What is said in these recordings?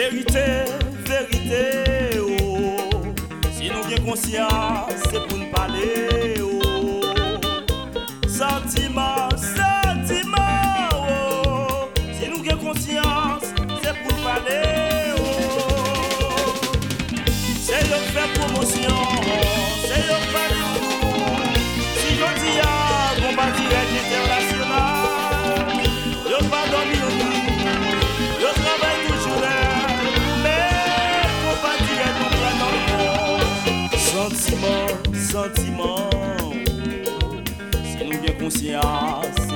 Vérité, vérité, oh, si nous guérons si c'est pour nous parler. Sentiment, sentiment Se nou gen konsyans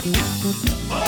Oh!